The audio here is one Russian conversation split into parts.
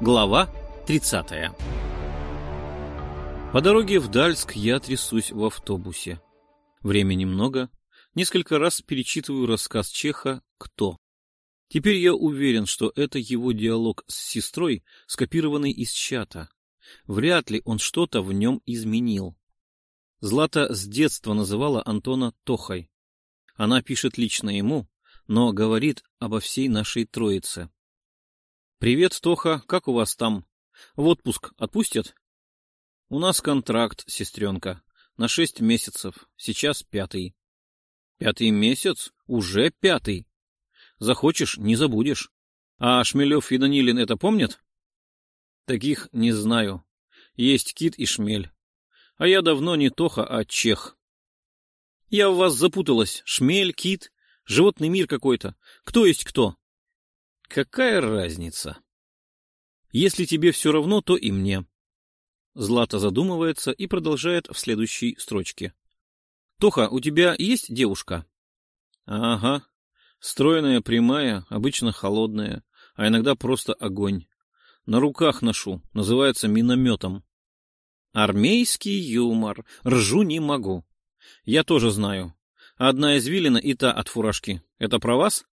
Глава 30 По дороге в Дальск я трясусь в автобусе. Времени много. Несколько раз перечитываю рассказ Чеха «Кто?». Теперь я уверен, что это его диалог с сестрой, скопированный из чата. Вряд ли он что-то в нем изменил. Злата с детства называла Антона Тохой. Она пишет лично ему, но говорит обо всей нашей троице. «Привет, Тоха, как у вас там? В отпуск отпустят?» «У нас контракт, сестренка, на шесть месяцев, сейчас пятый». «Пятый месяц? Уже пятый? Захочешь — не забудешь. А Шмелев и Данилин это помнят?» «Таких не знаю. Есть Кит и Шмель. А я давно не Тоха, а Чех». «Я в вас запуталась. Шмель, Кит, животный мир какой-то. Кто есть кто?» Какая разница? Если тебе все равно, то и мне. Злата задумывается и продолжает в следующей строчке. Тоха, у тебя есть девушка? Ага. Стройная, прямая, обычно холодная, а иногда просто огонь. На руках ношу, называется минометом. Армейский юмор. Ржу не могу. Я тоже знаю. Одна извилина и та от фуражки. Это про вас?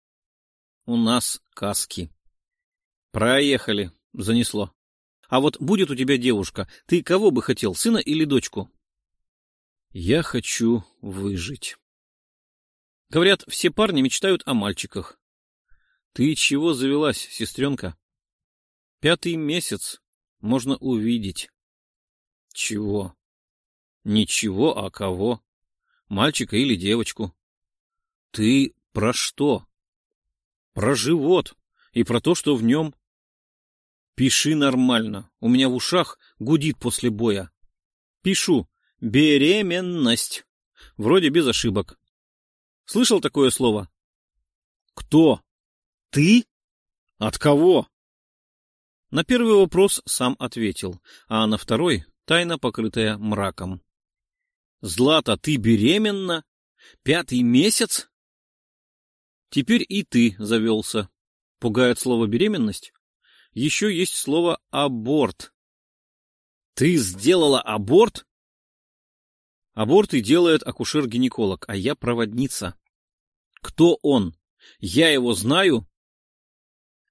У нас каски. Проехали. Занесло. А вот будет у тебя девушка, ты кого бы хотел, сына или дочку? Я хочу выжить. Говорят, все парни мечтают о мальчиках. Ты чего завелась, сестренка? Пятый месяц. Можно увидеть. Чего? Ничего, а кого? Мальчика или девочку? Ты про что? Про живот и про то, что в нем. Пиши нормально. У меня в ушах гудит после боя. Пишу. Беременность. Вроде без ошибок. Слышал такое слово? Кто? Ты? От кого? На первый вопрос сам ответил, а на второй — тайна, покрытая мраком. Злата, ты беременна? Пятый месяц? Теперь и ты завелся. Пугает слово «беременность»? Еще есть слово «аборт». Ты сделала аборт? Аборты делает акушер-гинеколог, а я проводница. Кто он? Я его знаю?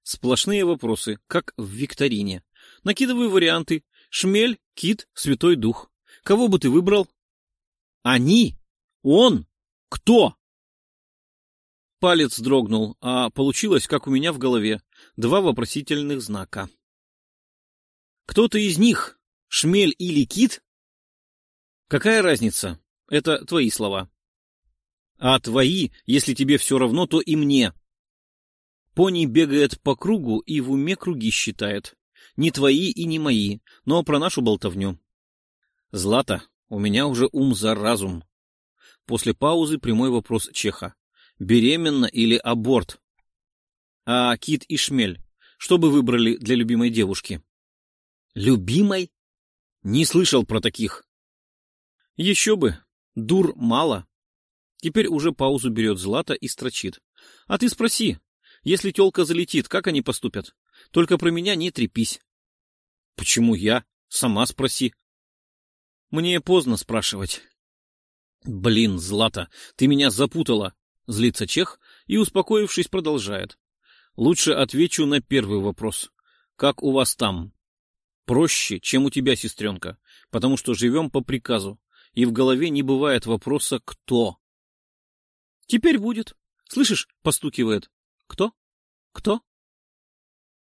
Сплошные вопросы, как в викторине. Накидываю варианты. Шмель, Кит, Святой Дух. Кого бы ты выбрал? Они? Он? Кто? Палец дрогнул, а получилось, как у меня в голове, два вопросительных знака. Кто-то из них, шмель или кит? Какая разница? Это твои слова. А твои, если тебе все равно, то и мне. Пони бегает по кругу и в уме круги считает. Не твои и не мои, но про нашу болтовню. Злата, у меня уже ум за разум. После паузы прямой вопрос Чеха беременна или аборт. А Кит и Шмель, что бы выбрали для любимой девушки? Любимой? Не слышал про таких. Еще бы, дур мало. Теперь уже паузу берет Злата и строчит. А ты спроси, если тёлка залетит, как они поступят? Только про меня не трепись. Почему я? Сама спроси. Мне поздно спрашивать. Блин, Злата, ты меня запутала. Злится Чех и, успокоившись, продолжает. Лучше отвечу на первый вопрос. Как у вас там? Проще, чем у тебя, сестренка, потому что живем по приказу, и в голове не бывает вопроса «кто?». Теперь будет. Слышишь, постукивает. Кто? Кто?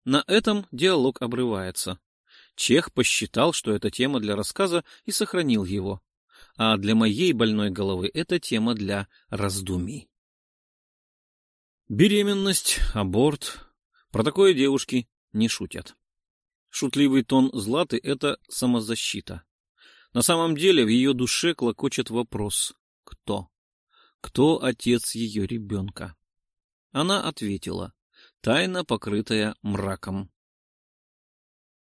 На этом диалог обрывается. Чех посчитал, что это тема для рассказа, и сохранил его. А для моей больной головы это тема для раздумий. Беременность, аборт. Про такое девушки не шутят. Шутливый тон Златы — это самозащита. На самом деле в ее душе клокочет вопрос «Кто?». Кто отец ее ребенка? Она ответила «Тайна, покрытая мраком».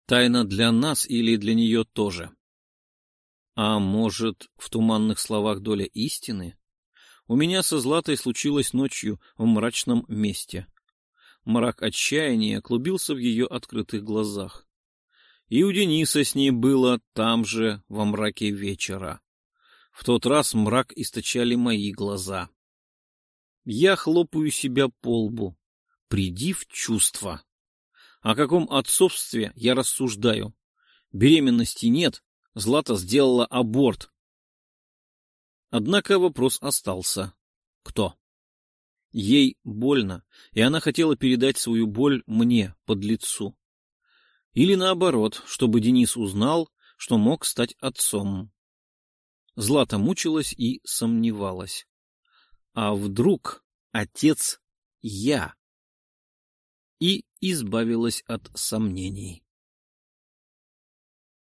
Тайна для нас или для нее тоже? А может, в туманных словах доля истины? У меня со Златой случилось ночью в мрачном месте. Мрак отчаяния клубился в ее открытых глазах. И у Дениса с ней было там же, во мраке вечера. В тот раз мрак источали мои глаза. Я хлопаю себя по лбу. Приди в чувство. О каком отцовстве я рассуждаю? Беременности нет, Злата сделала аборт. Однако вопрос остался. Кто? Ей больно, и она хотела передать свою боль мне, под лицу. Или наоборот, чтобы Денис узнал, что мог стать отцом. Злата мучилась и сомневалась. А вдруг отец я? И избавилась от сомнений.